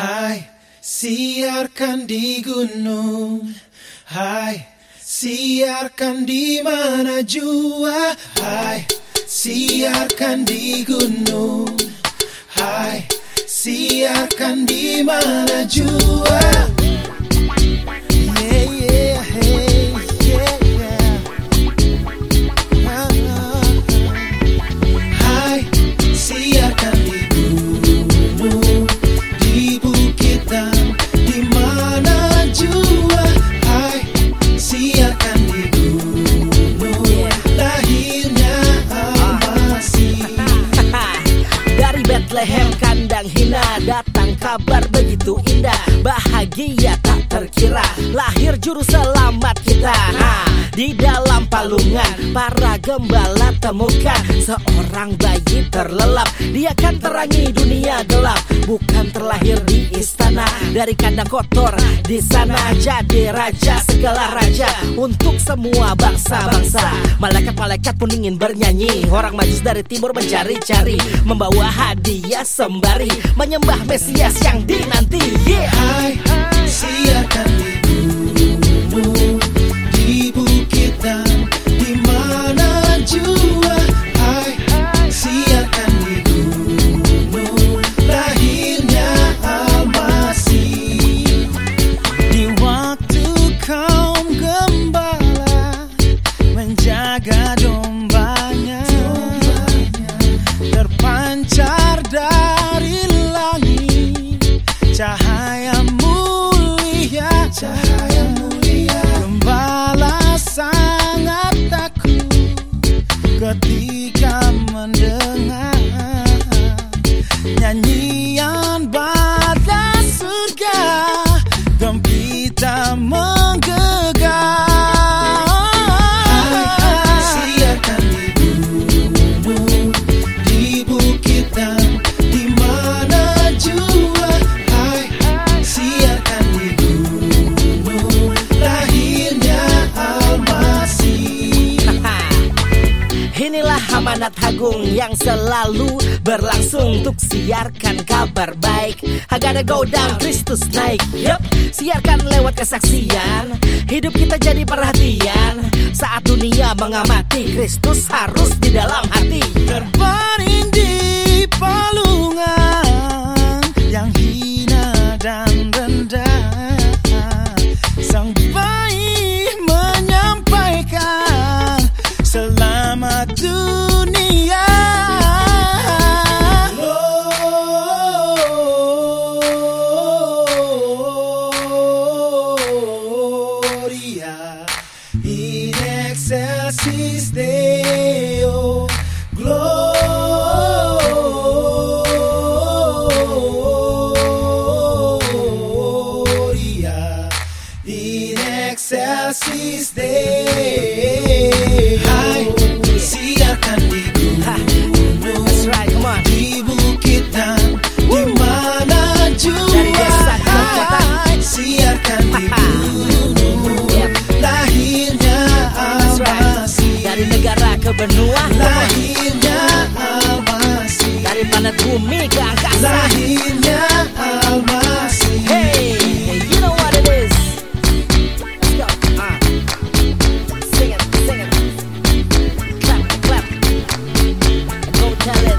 Hai, siarkan di gunung. Hai, siarkan di mana jua. Hai, siarkan di gunung. Hai, siarkan di mana jua. Begitu indah Bahagia tak terkira Lahir juru selamat kita. Ha, Di dalam palungan Para gembala temukan Seorang bayi terlelap. Dia kan terangi dunia gelap Bukan terlahir di istana. Dari kandang kotor Di sana jadi raja segala raja Untuk semua bangsa-bangsa. Malaikat-malaikat pun ingin bernyanyi. Orang majus dari timur mencari-cari Membawa hadiah sembari Menyembah Mesias yang dinanti. Yeah. Hai, siarkan di ketika mendengar amanat agung yang selalu berlangsung Untuk siarkan kabar baik. Agar go down Kristus naik. Yup, siarkan lewat kesaksian. Hidup kita jadi perhatian. Saat dunia mengamati Kristus harus di dalam hati. Terbaring di palungan naciste hoy. Benua come lahirnya Almasih Dari planet bumi ke angkasa lahirnya Almasih Hey, you know what it is. Let's go. Uh. Sing it, sing it. Clap, clap. And go tell it.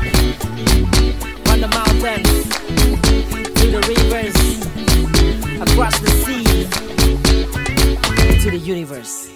On the mountains, to the rivers, across the sea, to the universe.